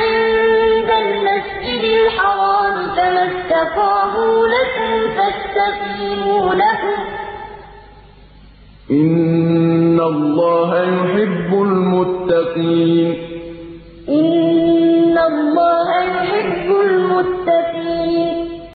عند المسجد الحرام فما استقاموا لكم فاستقيموا لهم إن الله يحب المتقين.